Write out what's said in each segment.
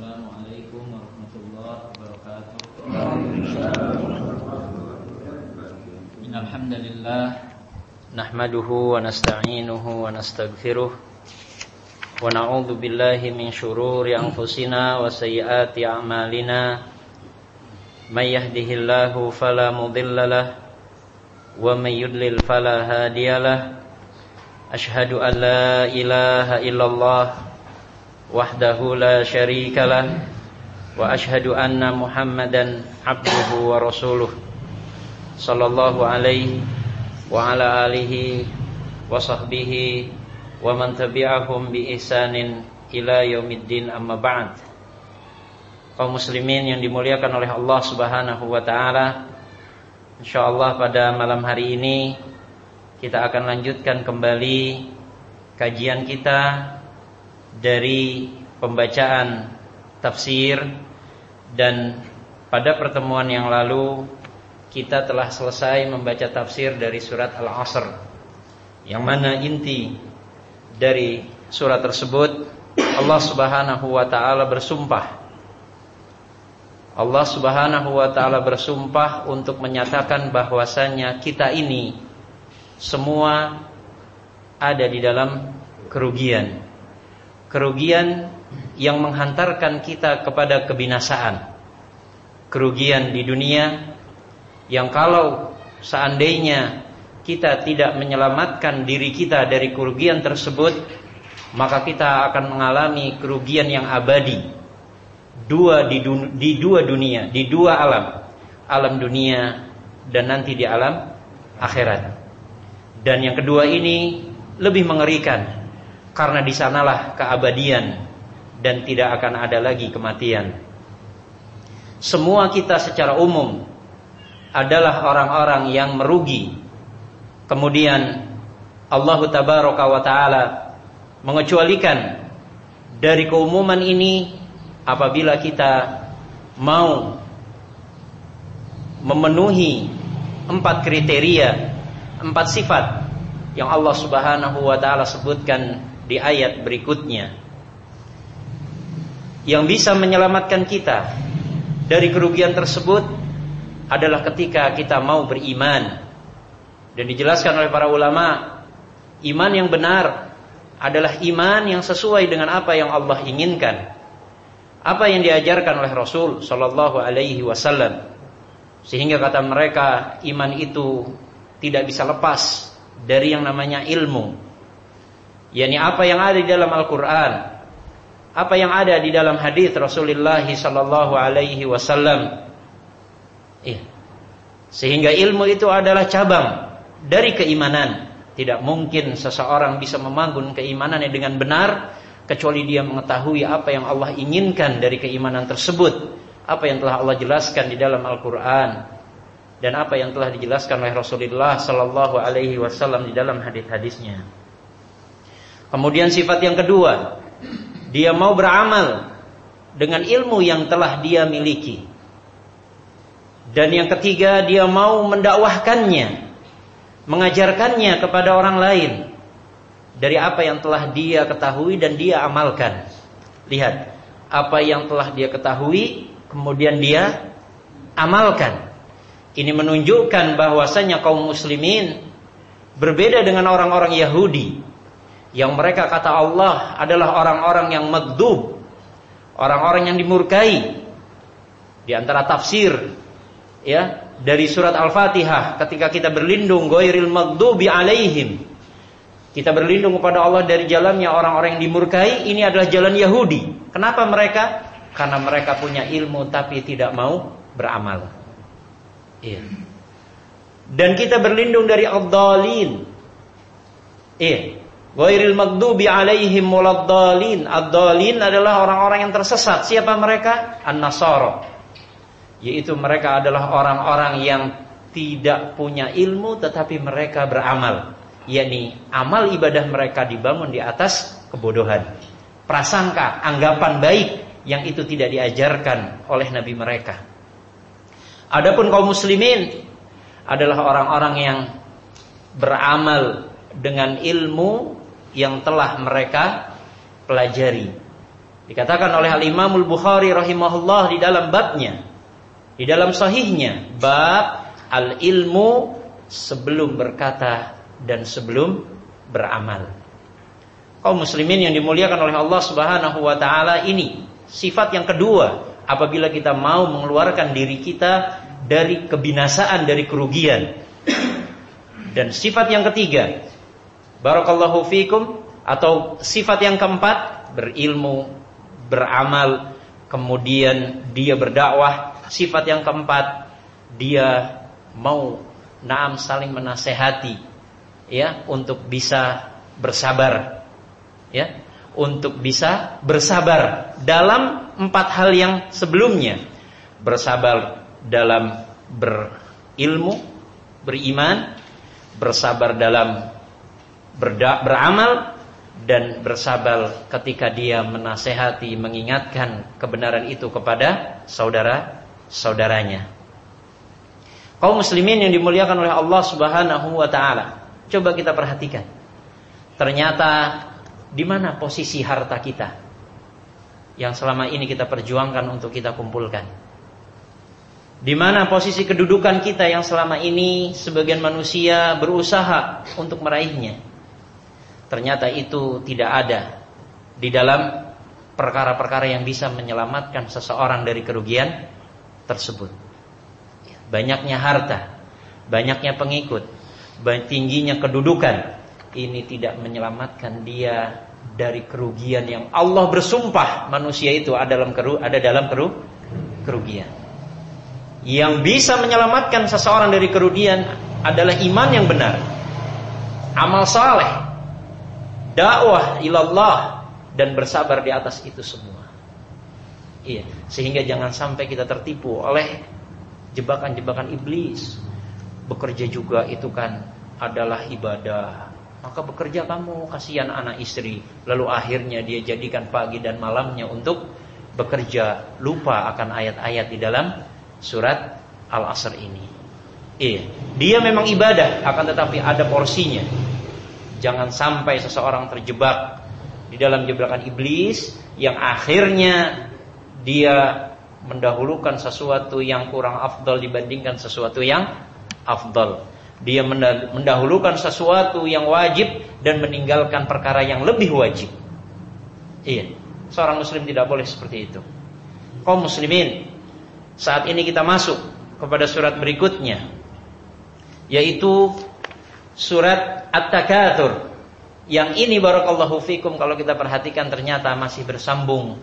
Assalamualaikum warahmatullahi wabarakatuh. Wa nasta'inuhu wa nastaghfiruh wa na'udzu billahi min shururi anfusina wa sayyiati a'malina may yahdihillahu fala wa may yudlil fala hadiyalah ashhadu an la ilaha illallah وحده لا شريك له واشهد ان محمدا عبده ورسوله صلى الله عليه وعلى اله وصحبه ومن تبعهم باحسان ila yaumiddin amma ba'd kaum muslimin yang dimuliakan oleh Allah Subhanahu wa taala insyaallah pada malam hari ini kita akan lanjutkan kembali kajian kita dari pembacaan tafsir dan pada pertemuan yang lalu kita telah selesai membaca tafsir dari surat Al-Asr. Yang mana inti dari surat tersebut Allah Subhanahu wa taala bersumpah. Allah Subhanahu wa taala bersumpah untuk menyatakan bahwasanya kita ini semua ada di dalam kerugian kerugian yang menghantarkan kita kepada kebinasaan. Kerugian di dunia yang kalau seandainya kita tidak menyelamatkan diri kita dari kerugian tersebut, maka kita akan mengalami kerugian yang abadi. Dua di, dun di dua dunia, di dua alam. Alam dunia dan nanti di alam akhirat. Dan yang kedua ini lebih mengerikan karena di sanalah keabadian dan tidak akan ada lagi kematian. Semua kita secara umum adalah orang-orang yang merugi. Kemudian Allah tabaraka wa taala mengecualikan dari keumuman ini apabila kita mau memenuhi empat kriteria, empat sifat yang Allah Subhanahu wa taala sebutkan di ayat berikutnya. Yang bisa menyelamatkan kita dari kerugian tersebut adalah ketika kita mau beriman. Dan dijelaskan oleh para ulama iman yang benar adalah iman yang sesuai dengan apa yang Allah inginkan. Apa yang diajarkan oleh Rasul Shallallahu Alaihi Wasallam. Sehingga kata mereka iman itu tidak bisa lepas dari yang namanya ilmu yakni apa yang ada di dalam Al-Qur'an, apa yang ada di dalam hadis Rasulullah sallallahu alaihi wasallam. Iya. Sehingga ilmu itu adalah cabang dari keimanan. Tidak mungkin seseorang bisa membangun keimanannya dengan benar kecuali dia mengetahui apa yang Allah inginkan dari keimanan tersebut, apa yang telah Allah jelaskan di dalam Al-Qur'an dan apa yang telah dijelaskan oleh Rasulullah sallallahu alaihi wasallam di dalam hadis-hadisnya. Kemudian sifat yang kedua, dia mau beramal dengan ilmu yang telah dia miliki. Dan yang ketiga, dia mau mendakwahkannya, mengajarkannya kepada orang lain dari apa yang telah dia ketahui dan dia amalkan. Lihat, apa yang telah dia ketahui kemudian dia amalkan. Ini menunjukkan bahwasanya kaum muslimin berbeda dengan orang-orang Yahudi yang mereka kata Allah adalah orang-orang yang magdub, orang-orang yang dimurkai. Di antara tafsir ya dari surat Al-Fatihah ketika kita berlindung ghairil maghdubi alaihim. Kita berlindung kepada Allah dari jalannya orang-orang yang dimurkai, ini adalah jalan Yahudi. Kenapa mereka? Karena mereka punya ilmu tapi tidak mau beramal. Iya. Dan kita berlindung dari ad-dhalin. Iya. Ghairil maghdubi alaihim waladdallin. Ad-dallin adalah orang-orang yang tersesat. Siapa mereka? An-Nasara. Yaitu mereka adalah orang-orang yang tidak punya ilmu tetapi mereka beramal. yakni amal ibadah mereka dibangun di atas kebodohan. Prasangka, anggapan baik yang itu tidak diajarkan oleh nabi mereka. Adapun kaum muslimin adalah orang-orang yang beramal dengan ilmu yang telah mereka pelajari. Dikatakan oleh Al-Imamul Bukhari rahimahullah di dalam babnya. Di dalam sahihnya. Bab al-ilmu sebelum berkata dan sebelum beramal. Kaum muslimin yang dimuliakan oleh Allah Subhanahu wa taala ini sifat yang kedua apabila kita mau mengeluarkan diri kita dari kebinasaan dari kerugian. Dan sifat yang ketiga, barakallahu fikum atau sifat yang keempat, berilmu, beramal, kemudian dia berdakwah. Sifat yang keempat, dia mau naam saling menasehati ya untuk bisa bersabar ya untuk bisa bersabar dalam empat hal yang sebelumnya bersabar dalam berilmu beriman bersabar dalam berda, beramal dan bersabar ketika dia menasehati, mengingatkan kebenaran itu kepada saudara-saudaranya. Kaum muslimin yang dimuliakan oleh Allah Subhanahu wa taala. Coba kita perhatikan. Ternyata di mana posisi harta kita yang selama ini kita perjuangkan untuk kita kumpulkan? Di mana posisi kedudukan kita yang selama ini sebagian manusia berusaha untuk meraihnya? Ternyata itu tidak ada di dalam perkara-perkara yang bisa menyelamatkan seseorang dari kerugian tersebut. Banyaknya harta, banyaknya pengikut, tingginya kedudukan, ini tidak menyelamatkan dia dari kerugian yang Allah bersumpah manusia itu ada dalam keru, ada dalam keru, kerugian. Yang bisa menyelamatkan seseorang dari kerugian adalah iman yang benar, amal saleh, dakwah ilallah dan bersabar di atas itu semua. Iya, sehingga jangan sampai kita tertipu oleh jebakan-jebakan iblis. Bekerja juga itu kan adalah ibadah. Maka bekerja kamu kasihan anak istri, lalu akhirnya dia jadikan pagi dan malamnya untuk bekerja, lupa akan ayat-ayat di dalam surat Al-Asr ini. Iya, dia memang ibadah akan tetapi ada porsinya. Jangan sampai seseorang terjebak di dalam jebakan iblis yang akhirnya dia mendahulukan sesuatu yang kurang afdal dibandingkan sesuatu yang afdal. Dia mendahulukan sesuatu yang wajib dan meninggalkan perkara yang lebih wajib. Iya, seorang muslim tidak boleh seperti itu. Kaum muslimin, saat ini kita masuk kepada surat berikutnya yaitu surat At-Takatsur. Yang ini barakallahu fikum kalau kita perhatikan ternyata masih bersambung.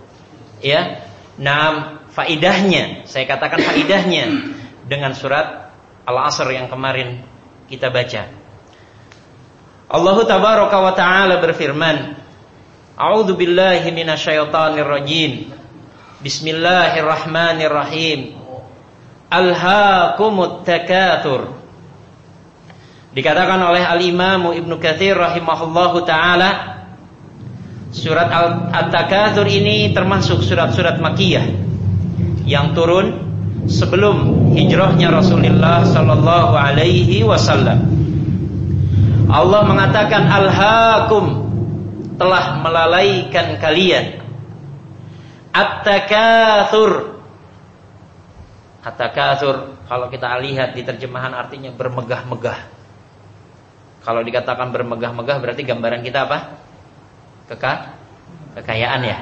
Ya. Nah, faidahnya, saya katakan faidahnya dengan surat Al-Asr yang kemarin kita baca. Allah tabaraka wa taala berfirman, A'udzu billahi minasyaitonir rajim. Bismillahirrahmanirrahim. Alhaakumut takatsur Dikatakan oleh Al-Imam Ibnu Katsir rahimahullahu taala surat At-Takatsur ini termasuk surat-surat Makkiyah yang turun sebelum hijrahnya Rasulullah sallallahu alaihi wasallam. Allah mengatakan al-hakum telah melalaikan kalian. At-takatsur. At-takatsur kalau kita lihat di terjemahan artinya bermegah-megah kalau dikatakan bermegah-megah berarti gambaran kita apa? Keka kekayaan ya.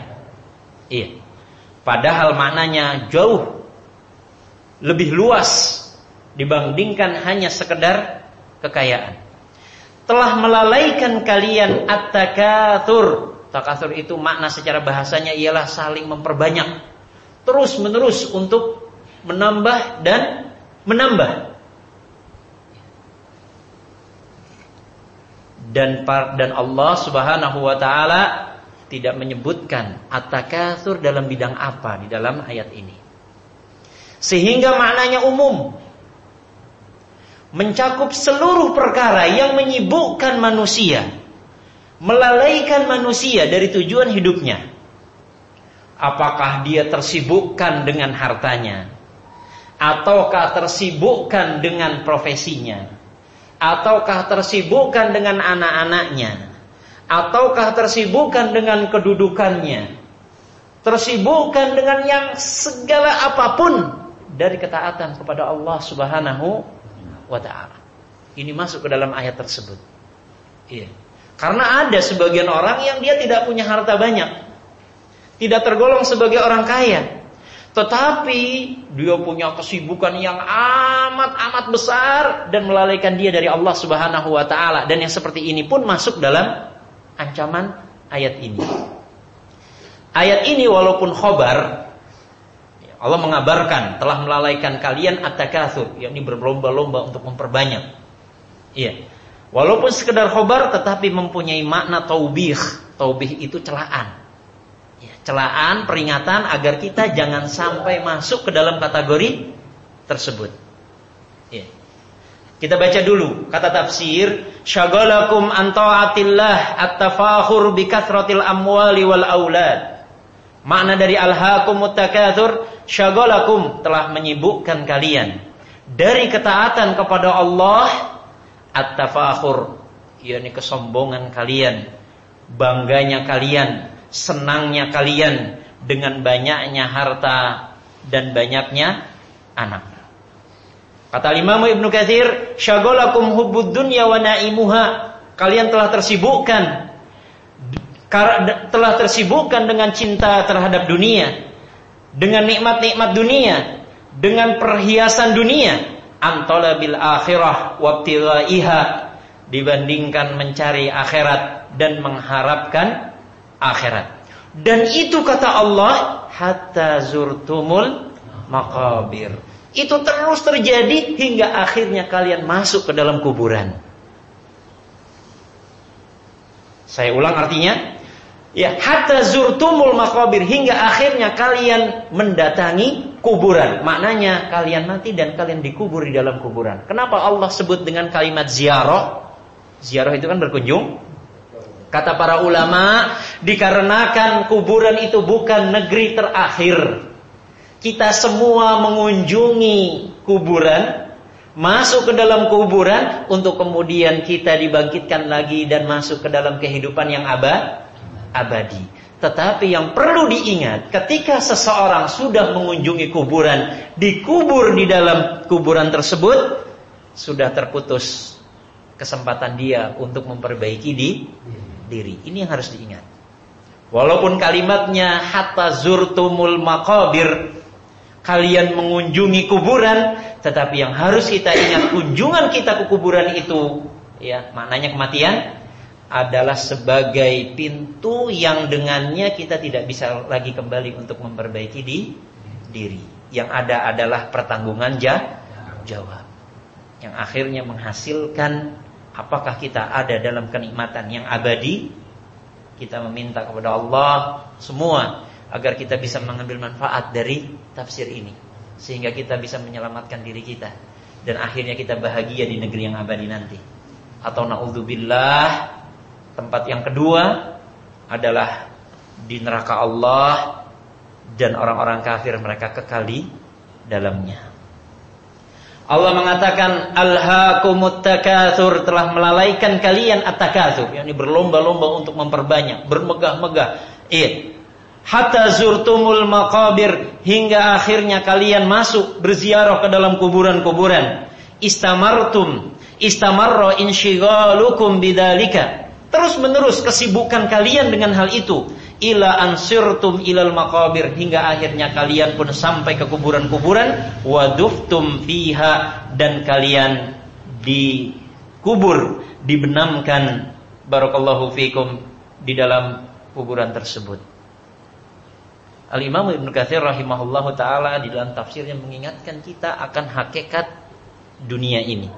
Iya. Padahal maknanya jauh lebih luas dibandingkan hanya sekedar kekayaan. Telah melalaikan kalian at-takatsur. Takatsur itu makna secara bahasanya ialah saling memperbanyak. Terus menerus untuk menambah dan menambah. Dan dan Allah Subhanahu wa taala tidak menyebutkan at-takatsur dalam bidang apa di dalam ayat ini. Sehingga maknanya umum. Mencakup seluruh perkara yang menyibukkan manusia, melalaikan manusia dari tujuan hidupnya. Apakah dia tersibukkan dengan hartanya ataukah tersibukkan dengan profesinya? Ataukah tersibukkan dengan anak-anaknya, ataukah tersibukkan dengan kedudukannya, tersibukkan dengan yang segala apa pun dari ketaatan kepada Allah Subhanahu wa taala. Ini masuk ke dalam ayat tersebut. Iya. Karena ada sebagian orang yang dia tidak punya harta banyak. Tidak tergolong sebagai orang kaya. Tetapi dia punya kesibukan yang amat-amat besar dan melalaikan dia dari Allah Subhanahu wa taala dan yang seperti ini pun masuk dalam ancaman ayat ini. Ayat ini walaupun khobar Allah mengabarkan telah melalaikan kalian at-takatsur, yakni berlomba-lomba untuk memperbanyak. Iya. Walaupun sekedar khobar tetapi mempunyai makna taubih. Taubih itu celaan celaan, peringatan agar kita jangan sampai masuk ke dalam kategori tersebut. Ya. Kita baca dulu kata tafsir, syagalakum an taatillah at-tafakhur bi kathratil amwali wal aulad. Makna dari alhaakumut takatsur, syagalakum telah menyibukkan kalian dari ketaatan kepada Allah at-tafakhur, yakni kesombongan kalian, bangganya kalian senangnya kalian dengan banyaknya harta dan banyaknya anak. Kata Imam Ibnu Katsir, "Syagolakum hubbud dunya wa naimuha." Kalian telah tersibukkan telah tersibukkan dengan cinta terhadap dunia, dengan nikmat-nikmat dunia, dengan perhiasan dunia, antala bil akhirah wabtilaiha dibandingkan mencari akhirat dan mengharapkan akhirat. Dan itu kata Allah hatta zurtumul makabir. Itu terus terjadi hingga akhirnya kalian masuk ke dalam kuburan. Saya ulang artinya, ya hatta zurtumul makabir hingga akhirnya kalian mendatangi kuburan. Maknanya kalian mati dan kalian dikubur di dalam kuburan. Kenapa Allah sebut dengan kalimat ziarah? Ziarah itu kan berkunjung Kata para ulama, dikarenakan kuburan itu bukan negeri terakhir. Kita semua mengunjungi kuburan, masuk ke dalam kuburan untuk kemudian kita dibangkitkan lagi dan masuk ke dalam kehidupan yang abad, abadi. Tetapi yang perlu diingat, ketika seseorang sudah mengunjungi kuburan, dikubur di dalam kuburan tersebut, sudah terputus kesempatan dia untuk memperbaiki di diri. Ini yang harus diingat. Walaupun kalimatnya hatta zurtumul maqabir kalian mengunjungi kuburan, tetapi yang harus kita ingat kunjungan kita ke kuburan itu ya, maknanya kematian adalah sebagai pintu yang dengannya kita tidak bisa lagi kembali untuk memperbaiki di diri. Yang ada adalah pertanggungan jawab. Yang akhirnya menghasilkan Apakah kita ada dalam kenikmatan yang abadi? Kita meminta kepada Allah semua agar kita bisa mengambil manfaat dari tafsir ini sehingga kita bisa menyelamatkan diri kita dan akhirnya kita bahagia di negeri yang abadi nanti. Atau naudzubillah tempat yang kedua adalah di neraka Allah dan orang-orang kafir mereka kekali dalamnya. Allah mengatakan alhaakumut takatsur telah melalaikan kalian at-takatsur, yakni berlomba-lomba untuk memperbanyak, bermegah-megah. Iya. Hatta zurtumul maqabir hingga akhirnya kalian masuk berziarah ke dalam kuburan-kuburan. Istamartum, istamarra insyighalukum bidzalika. Terus menerus kesibukan kalian dengan hal itu ila ansirtum ilal makabir hingga akhirnya kalian pun sampai ke kuburan-kuburan. Waduftum fiha. Dan kalian dikubur. Dibenamkan. Barakallahu fikum. Di dalam kuburan tersebut. Al Imam Ibnu Katsir rahimahullahu taala di dalam tafsirnya mengingatkan kita akan hakikat dunia ini.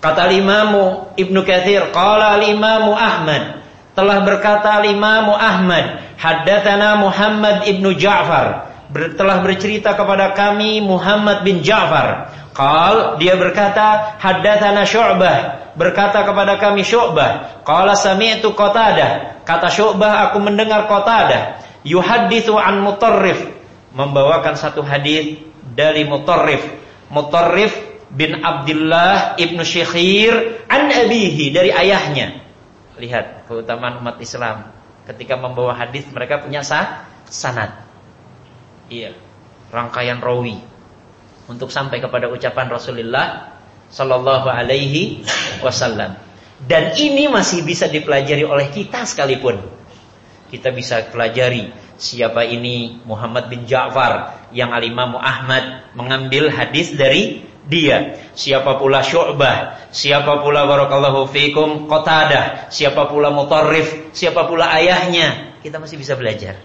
Kata Imam Ibnu Katsir, qala Al Imam Ahmad telah berkata Imam Ahmad, haddatsana Muhammad ibnu Ja'far, ber, telah bercerita kepada kami Muhammad bin Ja'far. Qal dia berkata, haddatsana Syu'bah, berkata kepada kami Syu'bah. Qala sami'tu Qatadah, kata Syu'bah aku mendengar Qatadah, yuhadditsu an Mutarrif, membawakan satu hadis dari Mutarrif. Mutarrif bin Abdullah ibnu Syekhir an abihi dari ayahnya Lihat keutamaan umat Islam. Ketika membawa hadis mereka punya sah, sanad. Iya, rangkaian rawi untuk sampai kepada ucapan Rasulullah sallallahu alaihi wasallam. Dan ini masih bisa dipelajari oleh kita sekalipun. Kita bisa pelajari siapa ini Muhammad bin Ja'far yang al-Imam Ahmad mengambil hadis dari dia. Siapa pula Syu'bah, siapa pula barakallahu fikum Qatadah, siapa pula Mutarrif, siapa pula ayahnya. Kita masih bisa belajar.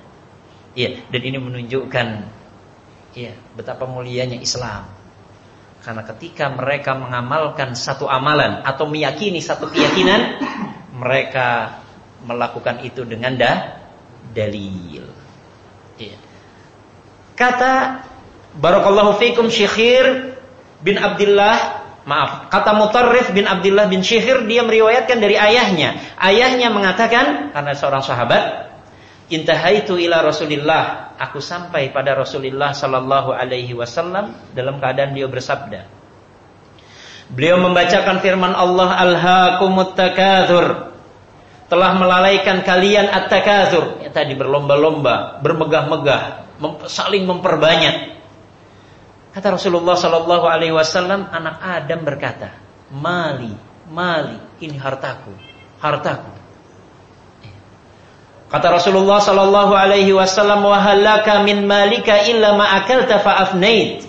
Iya, dan ini menunjukkan ya, betapa mulianya Islam. Karena ketika mereka mengamalkan satu amalan atau meyakini satu keyakinan, mereka melakukan itu dengan dah, dalil. Ya. Kata Barakallahu fikum Syekhir bin Abdullah Maaf, kata Mutarrif bin Abdullah bin Syekhir dia meriwayatkan dari ayahnya. Ayahnya mengatakan karena seorang sahabat, Intahaitu ila Rasulillah. Aku sampai pada Rasulullah sallallahu alaihi wasallam dalam keadaan beliau bersabda. Beliau membacakan firman Allah Alhaakumut takatsur. Telah melalaikan kalian at-takatsur. Ya, tadi berlomba-lomba, bermegah-megah, saling memperbanyak. Kata Rasulullah sallallahu alaihi wasallam, anak Adam berkata, "Mali, mali, ini hartaku, hartaku." Kata Rasulullah sallallahu alaihi wasallam wa halaka min malika illa ma akalta fa afnait.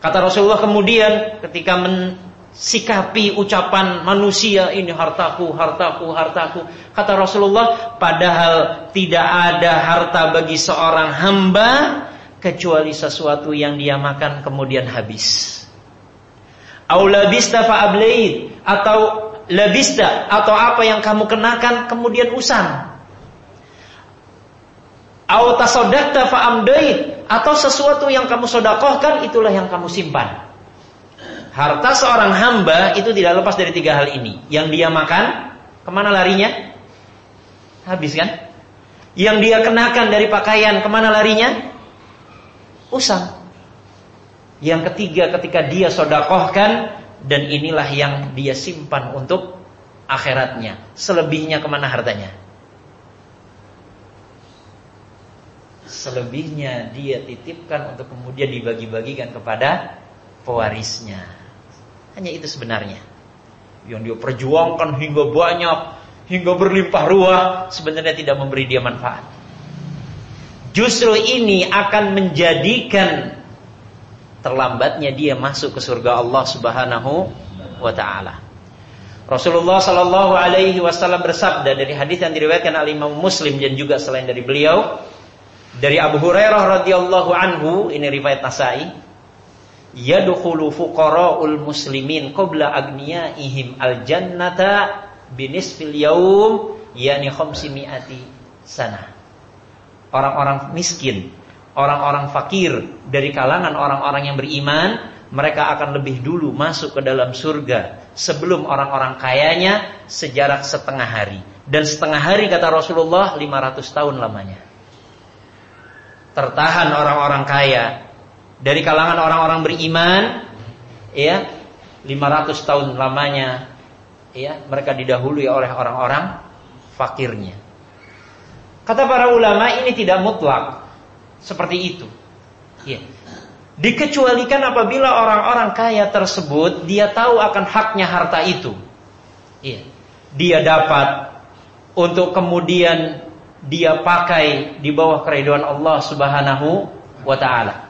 Kata Rasulullah kemudian ketika mensikapi ucapan manusia ini hartaku, hartaku, hartaku. Kata Rasulullah padahal tidak ada harta bagi seorang hamba kecuali sesuatu yang dia makan kemudian habis. Au labista fa ablait atau labista atau apa yang kamu kenakan kemudian usang atau sesuatu yang kamu sodakohkan itulah yang kamu simpan. Harta seorang hamba itu tidak lepas dari tiga hal ini. Yang dia makan, ke mana larinya? Habis kan? Yang dia kenakan dari pakaian, ke mana larinya? Usang. Yang ketiga ketika dia sodakohkan, dan inilah yang dia simpan untuk akhiratnya. Selebihnya ke mana hartanya? selebihnya dia titipkan untuk kemudian dibagi-bagikan kepada pewarisnya. Hanya itu sebenarnya. Yang dia perjuangkan hingga banyak, hingga berlimpah ruah, sebenarnya tidak memberi dia manfaat. Justru ini akan menjadikan terlambatnya dia masuk ke surga Allah Subhanahu wa taala. Rasulullah Shallallahu alaihi wasallam bersabda dari hadis yang diriwayatkan oleh Imam Muslim dan juga selain dari beliau, dari Abu Hurairah radhiyallahu anhu, ini riwayat Nasai, yadkhulu fuqara'ul muslimin qabla agniyaihim al-jannata binisfil yaum yani khamsimiati sana. Orang-orang miskin, orang-orang fakir dari kalangan orang-orang yang beriman, mereka akan lebih dulu masuk ke dalam surga sebelum orang-orang kayanya sejarak setengah hari. Dan setengah hari kata Rasulullah 500 tahun lamanya. Tertahan orang-orang kaya. Dari kalangan orang-orang beriman ya 500 tahun lamanya ya mereka didahului oleh orang-orang fakirnya kata para ulama ini tidak mutlak. Seperti itu. Ya dikecualikan apabila orang-orang kaya tersebut dia tahu akan haknya harta itu. Ya dia dapat untuk kemudian dia pakai di bawah keriduan Allah Subhanahu wa taala.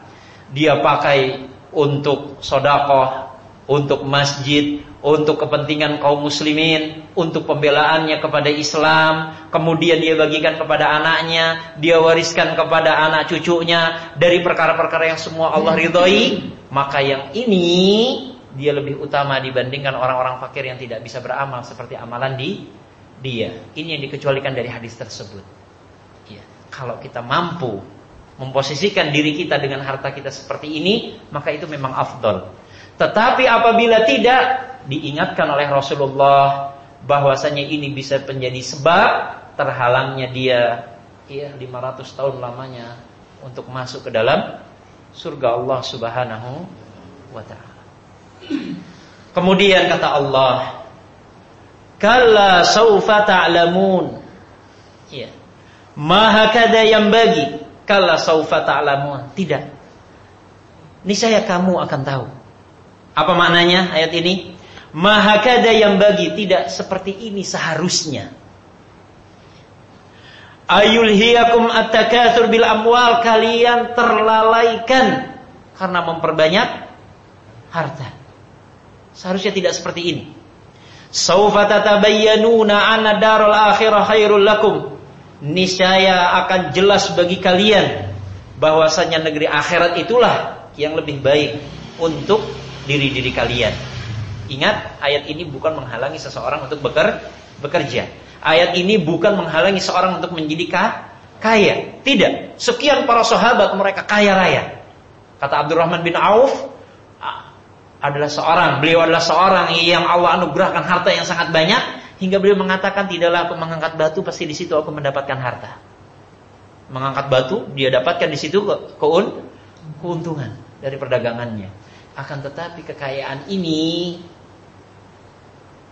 Dia pakai untuk sodakoh, untuk masjid, untuk kepentingan kaum muslimin, untuk pembelaannya kepada Islam, kemudian dia bagikan kepada anaknya, dia wariskan kepada anak cucunya dari perkara-perkara yang semua Allah ridhoi, maka yang ini dia lebih utama dibandingkan orang-orang fakir yang tidak bisa beramal seperti amalan di dia. Ini yang dikecualikan dari hadis tersebut. Kalau kita mampu memposisikan diri kita dengan harta kita seperti ini, maka itu memang afdol. Tetapi apabila tidak, diingatkan oleh Rasulullah bahwasanya ini bisa menjadi sebab terhalangnya dia ya 500 tahun lamanya untuk masuk ke dalam surga Allah Subhanahu wa taala. Kemudian kata Allah, "Kalla saufa ta'lamun." Ya. Maha kada yang bagi kala saufa ta'lamun. Tidak. Niscaya kamu akan tahu. Apa maknanya ayat ini? Maha kada yang bagi tidak seperti ini seharusnya. Ayulhiyakum at-takatsur bil amwal kalian terlalaikan karena memperbanyak harta. Seharusnya tidak seperti ini. Saufa tatabayyanuna anna darul akhirah khairul lakum. Niscaya akan jelas bagi kalian bahwasanya negeri akhirat itulah yang lebih baik untuk diri-diri kalian. Ingat, ayat ini bukan menghalangi seseorang untuk bekerja. Ayat ini bukan menghalangi seorang untuk menjadi kaya. Tidak. Sekian para sahabat mereka kaya raya. Kata Abdurrahman bin Auf adalah seorang, beliau adalah seorang yang Allah anugerahkan harta yang sangat banyak hingga beliau mengatakan tidaklah aku mengangkat batu pasti di situ aku mendapatkan harta. Mengangkat batu dia dapatkan di situ keun keuntungan dari perdagangannya. Akan tetapi kekayaan ini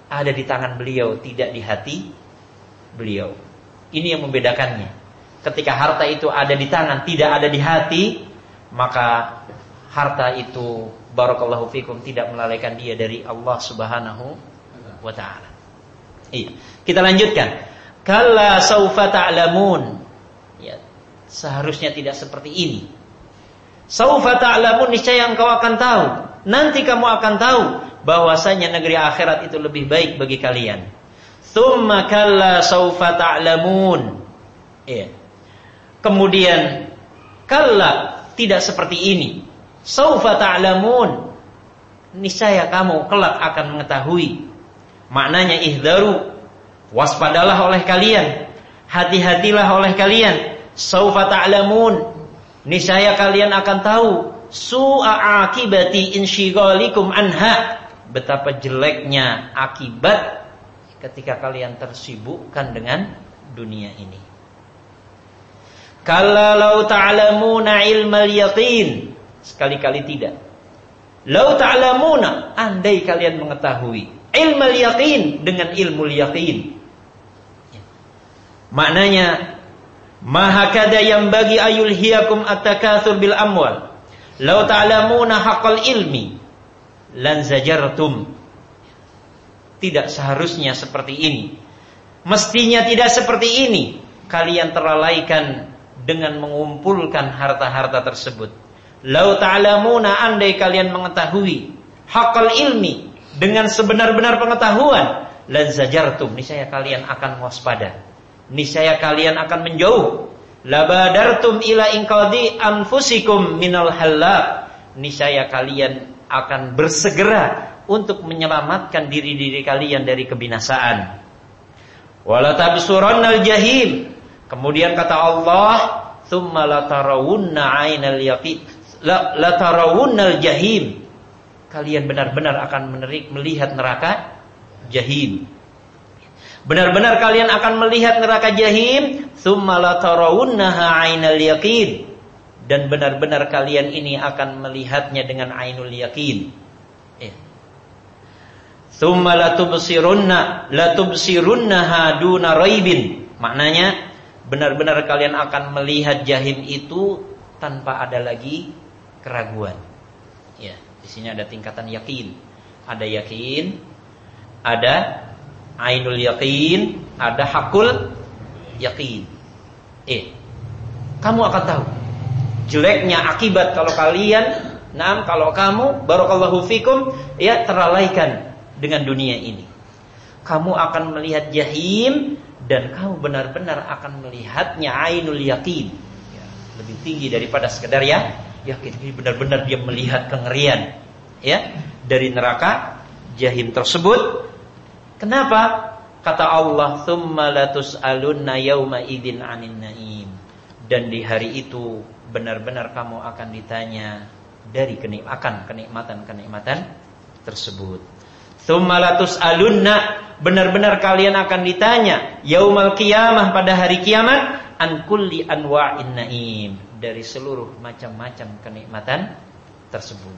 ada di tangan beliau, tidak di hati beliau. Ini yang membedakannya. Ketika harta itu ada di tangan, tidak ada di hati, maka harta itu barakallahu fikum tidak melalaikan dia dari Allah Subhanahu wa taala. Iya. Kita lanjutkan. Kalla saufa ta'lamun. Ya, seharusnya tidak seperti ini. Saufa ta'lamun niscaya engkau akan tahu. Nanti kamu akan tahu bahwasanya negeri akhirat itu lebih baik bagi kalian. Thumma kalla saufa ta'lamun. Iya. Kemudian kalla tidak seperti ini. Saufa ta'lamun. Niscaya kamu kelak akan mengetahui. Maknanya ihdaru. Waspadalah oleh kalian. Hati-hatilah oleh kalian. Saufa ta'lamun. Niscaya kalian akan tahu su'a akibati insyigalikum anha. Betapa jeleknya akibat ketika kalian tersibukkan dengan dunia ini. Kalau ta'lamuna ilmal yaqin. Sekali-kali tidak. Lau ta'lamuna. Andai kalian mengetahui. Ilmal yaqin. Dengan ilmu yaqin. Maknanya. Maha kada yang bagi ayul hiyakum at-takathur bil amwal. Lau ta'lamuna haqqal ilmi. Lan zajartum tidak seharusnya seperti ini. Mestinya tidak seperti ini. Kalian terlalaikan dengan mengumpulkan harta-harta tersebut. Lau ta'lamuna andai kalian mengetahui hakal ilmi dengan sebenar-benar pengetahuan, lan zajartum, niscaya kalian akan waspada. Niscaya kalian akan menjauh. Labadartum ila inqadi anfusikum minal halak. Niscaya kalian akan bersegera untuk menyelamatkan diri-diri kalian dari kebinasaan. Wala tabsurannal jahim. Kemudian kata Allah, "Tsumma latarawunna 'ainal yaqin." Latarawunnal jahim. Kalian benar-benar akan menerik, melihat neraka jahim. Benar-benar kalian akan melihat neraka jahim, "Tsumma latarawunnaha 'ainal yaqin." Dan benar-benar kalian ini akan melihatnya dengan ainul yakin. Eh, latubsirunnaha duna raibin. Maknanya benar-benar kalian akan melihat jahim itu tanpa ada lagi keraguan. Ya, di sini ada tingkatan yakin. Ada yakin, ada ainul yakin, ada hakul yakin. Eh, kamu akan tahu jeleknya akibat kalau kalian, nah kalau kamu barakallahu fikum ya terlalaikan dengan dunia ini. Kamu akan melihat jahim dan kamu benar-benar akan melihatnya ainul yakin. Ya, lebih tinggi daripada sekedar ya yakin. Ini benar-benar dia melihat kengerian ya dari neraka jahim tersebut. Kenapa? Kata Allah, "Tsumma latus'alunna yauma idzin 'anin na'im." Dan di hari itu benar-benar kamu akan ditanya dari kenikmatan kenikmatan-kenikmatan tersebut. Thummalatus alunna benar-benar kalian akan ditanya yaumal qiyamah pada hari kiamat an kulli anwa'in naim dari seluruh macam-macam kenikmatan tersebut.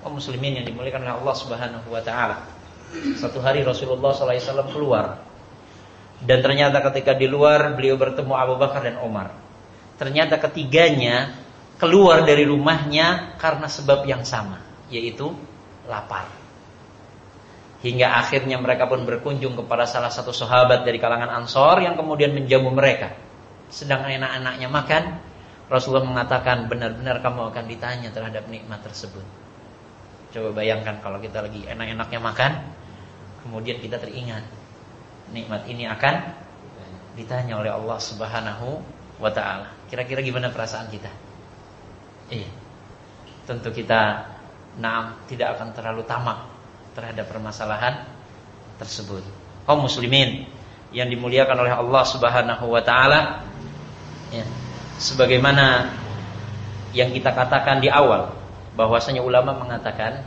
Oh muslimin yang dimuliakan oleh Allah Subhanahu wa taala. Satu hari Rasulullah SAW keluar Dan ternyata ketika di luar beliau bertemu Abu Bakar dan Umar. Ternyata ketiganya keluar dari rumahnya karena sebab yang sama, yaitu lapar. Hingga akhirnya mereka pun berkunjung kepada salah satu sahabat dari kalangan Ansor yang kemudian menjamu mereka. Sedang anak-anaknya makan, Rasulullah mengatakan benar-benar kamu akan ditanya terhadap nikmat tersebut. Coba bayangkan kalau kita lagi enak-enaknya makan, kemudian kita teringat nikmat ini akan ditanya oleh Allah Subhanahu wa taala. Kira-kira gimana perasaan kita? Eh, tentu kita nah tidak akan terlalu tamak terhadap permasalahan tersebut. Kaum muslimin yang dimuliakan oleh Allah Subhanahu wa taala ya, sebagaimana yang kita katakan di awal bahwasanya ulama mengatakan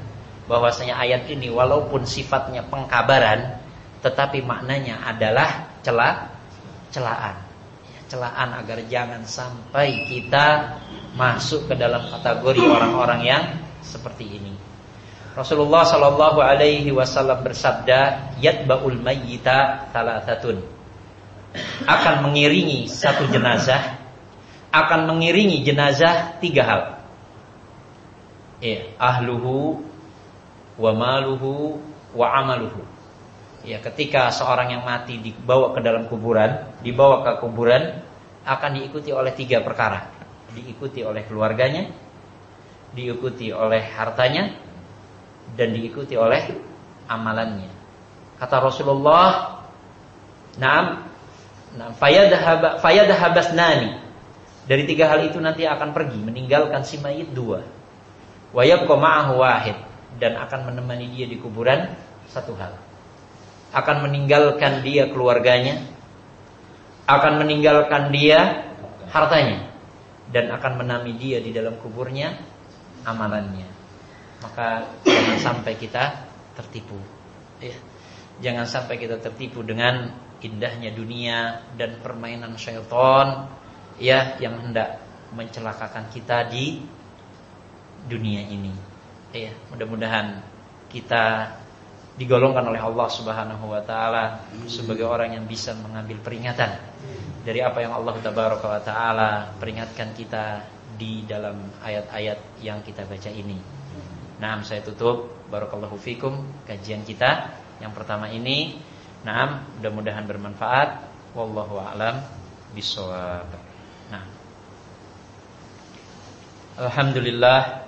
bahwasanya ayat ini walaupun sifatnya pengkabaran tetapi maknanya adalah celah celaan ya, celaan agar jangan sampai kita masuk ke dalam kategori orang-orang yang seperti ini Rasulullah Shallallahu Alaihi Wasallam bersabda, "Yatbaul mayyita thalathatun." Akan mengiringi satu jenazah, akan mengiringi jenazah tiga hal. Ya, ahluhu, wa maluhu, wa amaluhu. Ya, ketika seorang yang mati dibawa ke dalam kuburan, dibawa ke kuburan, akan diikuti oleh tiga perkara. Diikuti oleh keluarganya, diikuti oleh hartanya, dan diikuti oleh amalannya. Kata Rasulullah, "Na'am, na'am nani. Dari tiga hal itu nanti akan pergi meninggalkan si mayit dua. Wa yabqa ma'ahu wahid dan akan menemani dia di kuburan satu hal. Akan meninggalkan dia keluarganya, akan meninggalkan dia hartanya dan akan menami dia di dalam kuburnya amalannya maka jangan sampai kita tertipu. Ya. Jangan sampai kita tertipu dengan indahnya dunia dan permainan syaitan ya yang hendak mencelakakan kita di dunia ini. Ya, mudah-mudahan kita digolongkan oleh Allah Subhanahu wa taala sebagai orang yang bisa mengambil peringatan dari apa yang Allah Tabaraka wa taala peringatkan kita di dalam ayat-ayat yang kita baca ini. Nah, saya tutup barakallahu fikum kajian kita yang pertama ini. Nah, mudah-mudahan bermanfaat. Wallahu a'lam bishawab. Nah. Alhamdulillah